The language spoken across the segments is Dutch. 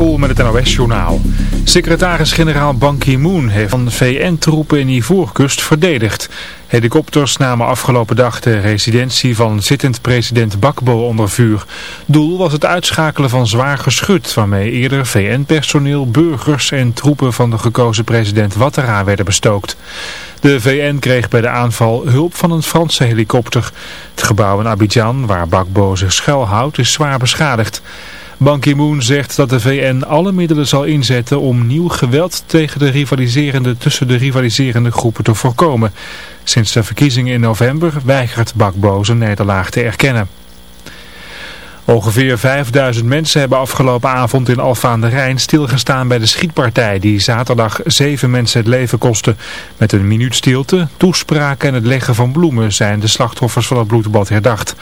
Met het NOS-journaal. Secretaris-generaal Ban Ki-moon heeft van VN-troepen in Ivoorkust verdedigd. Helikopters namen afgelopen dag de residentie van zittend president Bakbo onder vuur. Doel was het uitschakelen van zwaar geschut waarmee eerder VN-personeel, burgers en troepen van de gekozen president Ouattara werden bestookt. De VN kreeg bij de aanval hulp van een Franse helikopter. Het gebouw in Abidjan, waar Bakbo zich schuilhoudt, is zwaar beschadigd. Ban Ki-moon zegt dat de VN alle middelen zal inzetten om nieuw geweld tegen de rivaliserende, tussen de rivaliserende groepen te voorkomen. Sinds de verkiezingen in november weigert Bakbo zijn nederlaag te erkennen. Ongeveer 5000 mensen hebben afgelopen avond in Alfa aan de Rijn stilgestaan bij de schietpartij die zaterdag zeven mensen het leven kostte. Met een minuut stilte, toespraken en het leggen van bloemen zijn de slachtoffers van het bloedbad herdacht.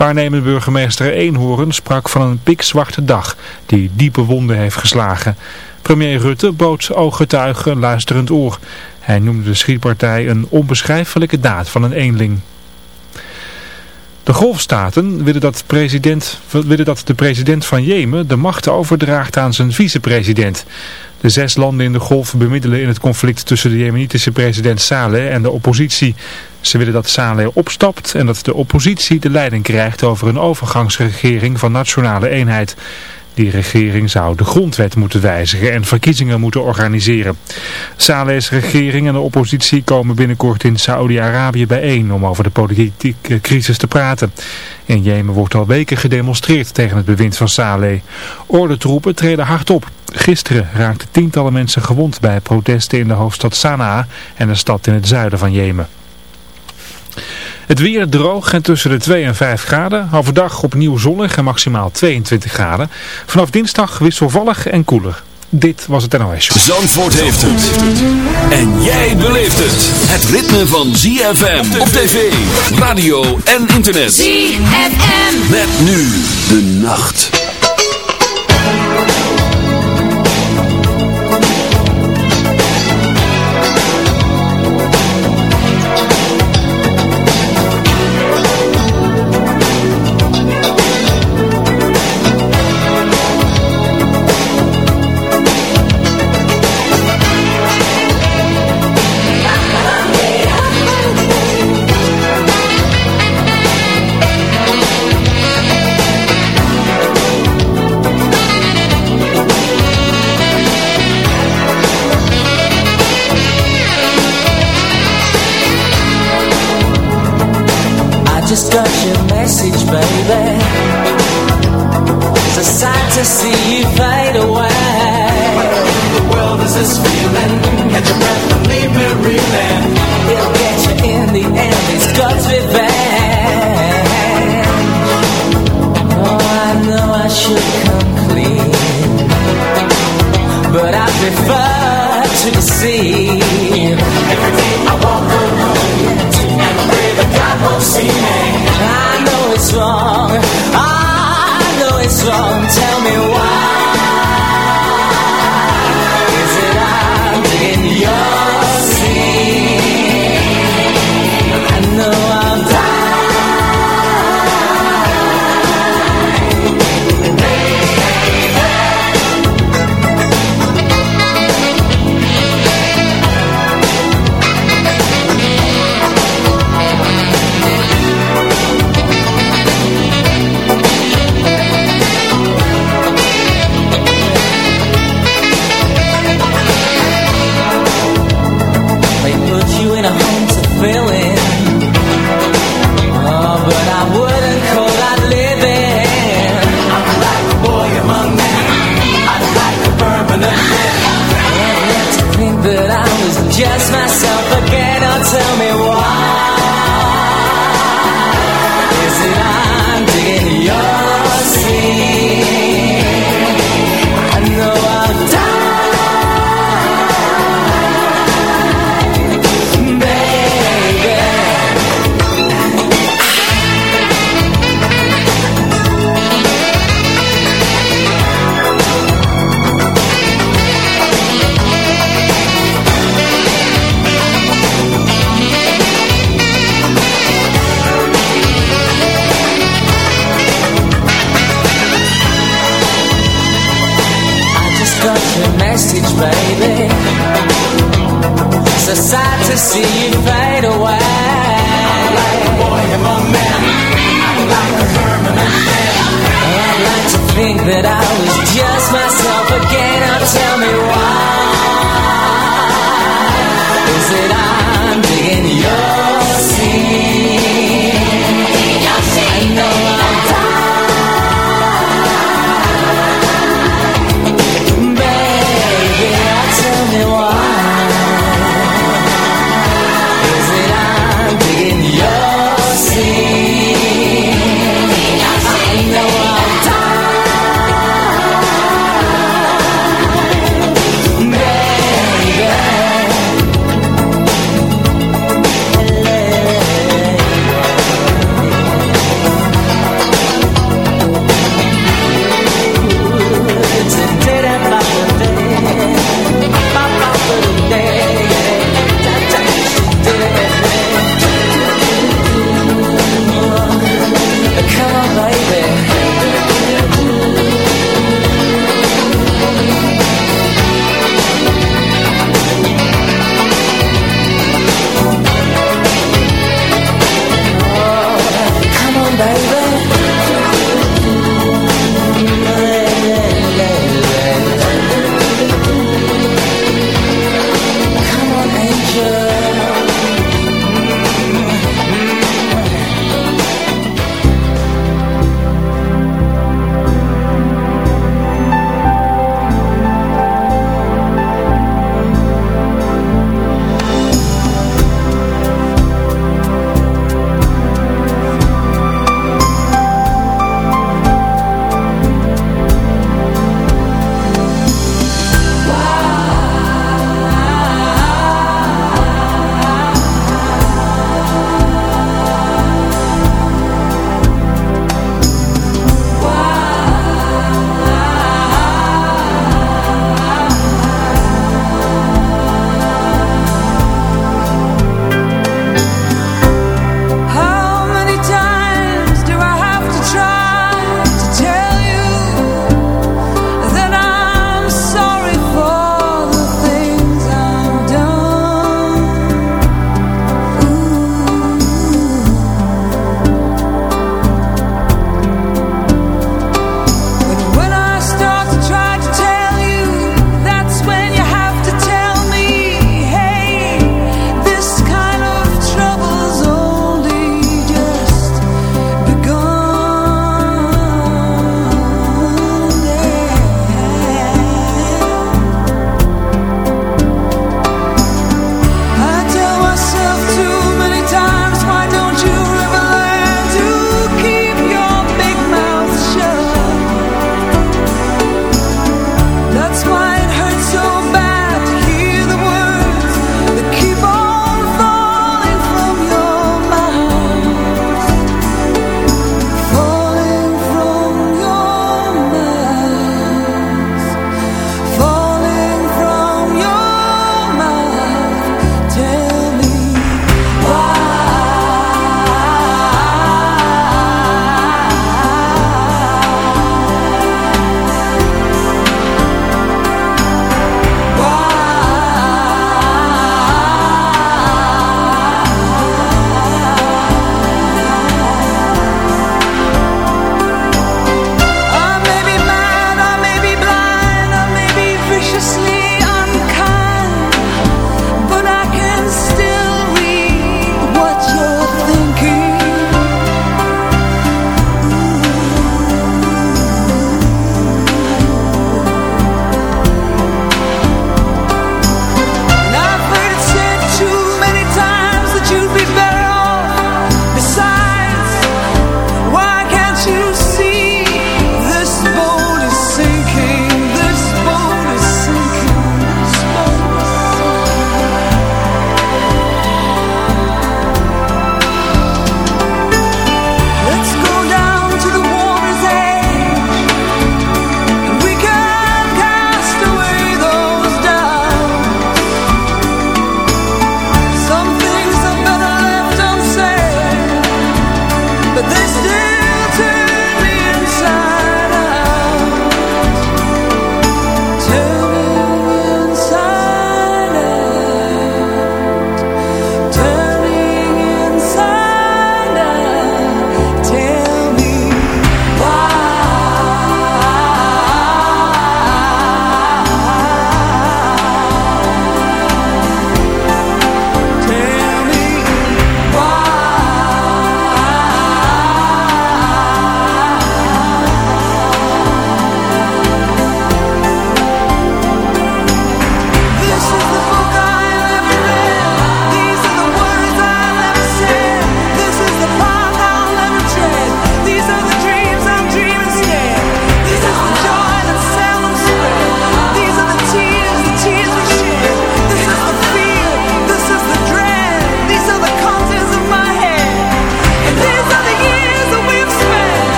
Waarnemend burgemeester Eenhoorn sprak van een pikzwarte dag die diepe wonden heeft geslagen. Premier Rutte bood ooggetuigen luisterend oor. Hij noemde de schietpartij een onbeschrijfelijke daad van een eenling. De golfstaten willen dat, president, dat de president van Jemen de macht overdraagt aan zijn vicepresident. De zes landen in de golf bemiddelen in het conflict tussen de jemenitische president Saleh en de oppositie. Ze willen dat Saleh opstapt en dat de oppositie de leiding krijgt over een overgangsregering van nationale eenheid. Die regering zou de grondwet moeten wijzigen en verkiezingen moeten organiseren. Saleh's regering en de oppositie komen binnenkort in Saoedi-Arabië bijeen om over de politieke crisis te praten. In Jemen wordt al weken gedemonstreerd tegen het bewind van Saleh. Ordentroepen treden hard op. Gisteren raakten tientallen mensen gewond bij protesten in de hoofdstad Sanaa en een stad in het zuiden van Jemen. Het weer droog en tussen de 2 en 5 graden. Overdag opnieuw zonnig en maximaal 22 graden. Vanaf dinsdag wisselvallig en koeler. Dit was het NOS Show. Zandvoort heeft het. En jij beleeft het. Het ritme van ZFM op tv, radio en internet. ZFM. Met nu de nacht.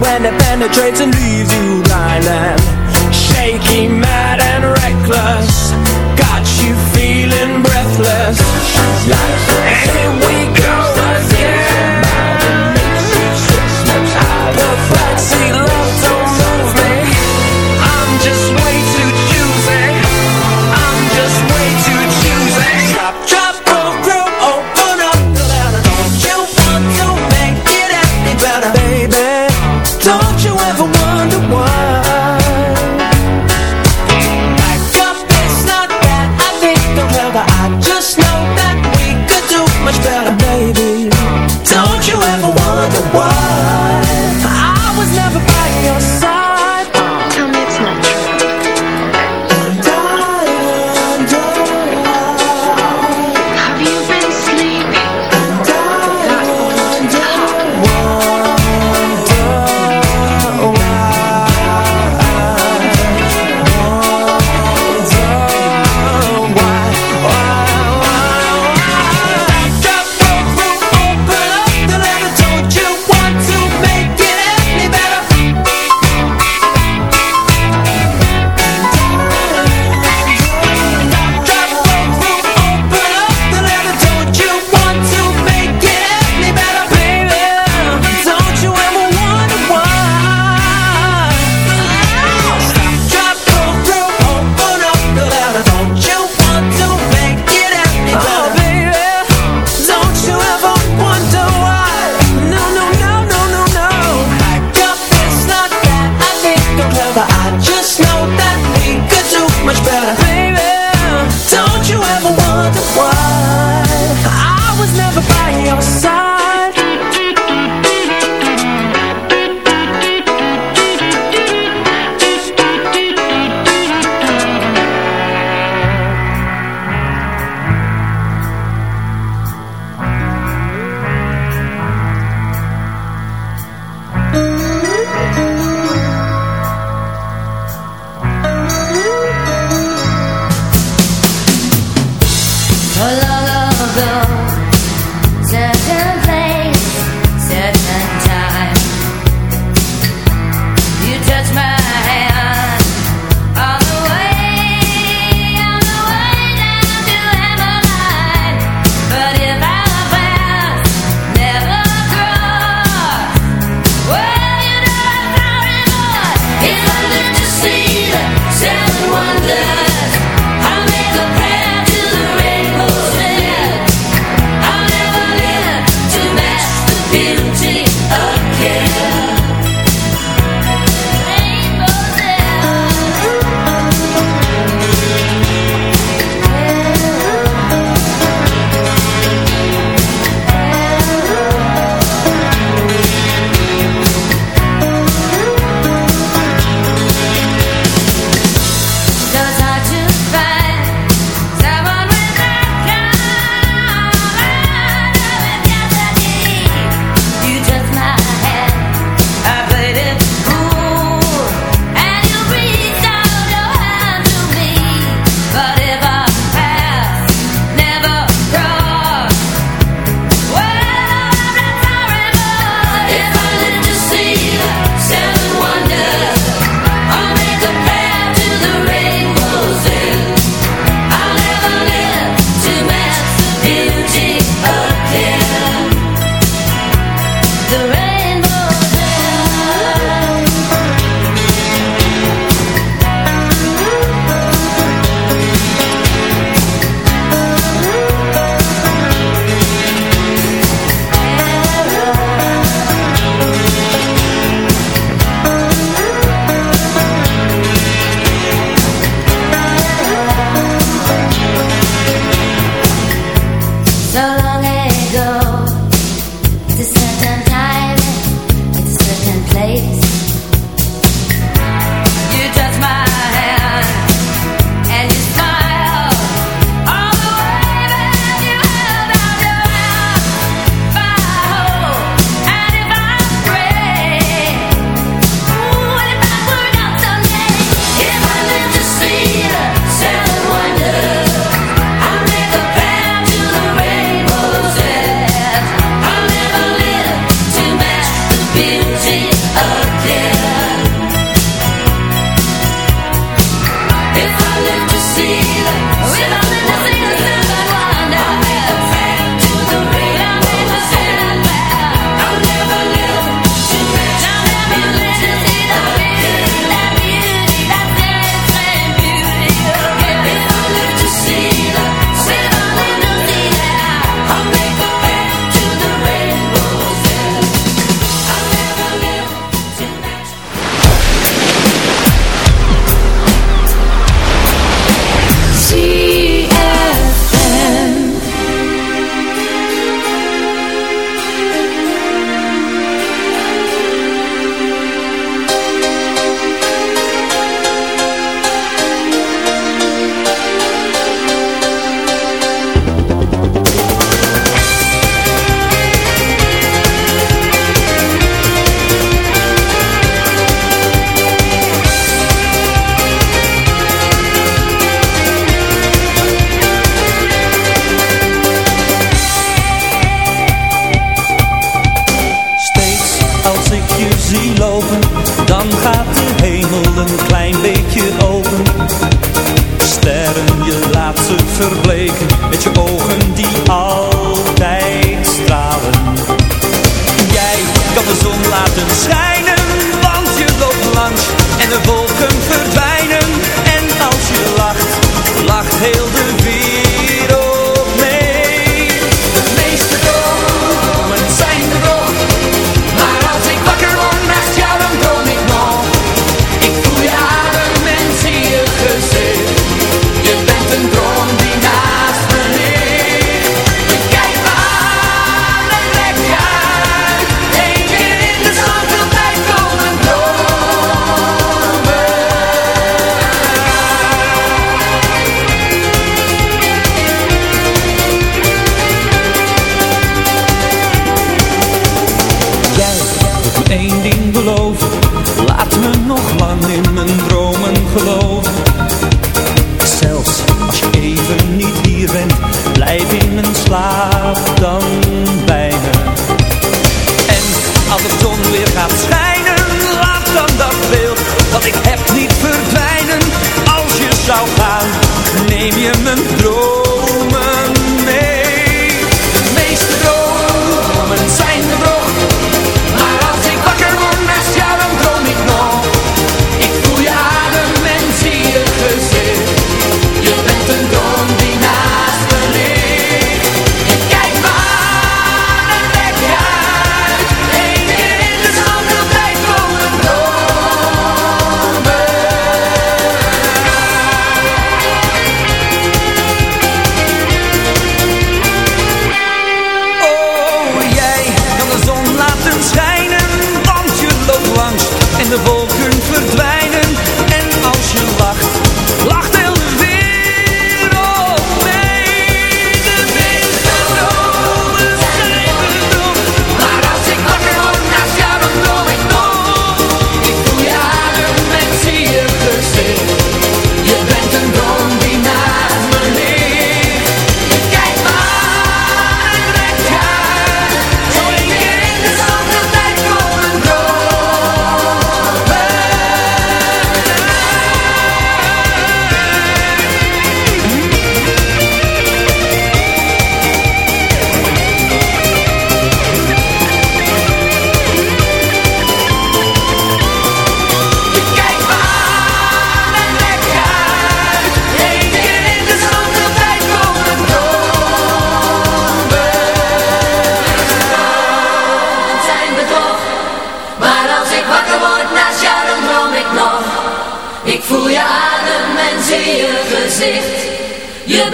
when it penetrates and leaves you blind and shaky, mad and reckless.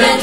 Thank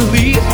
Leave.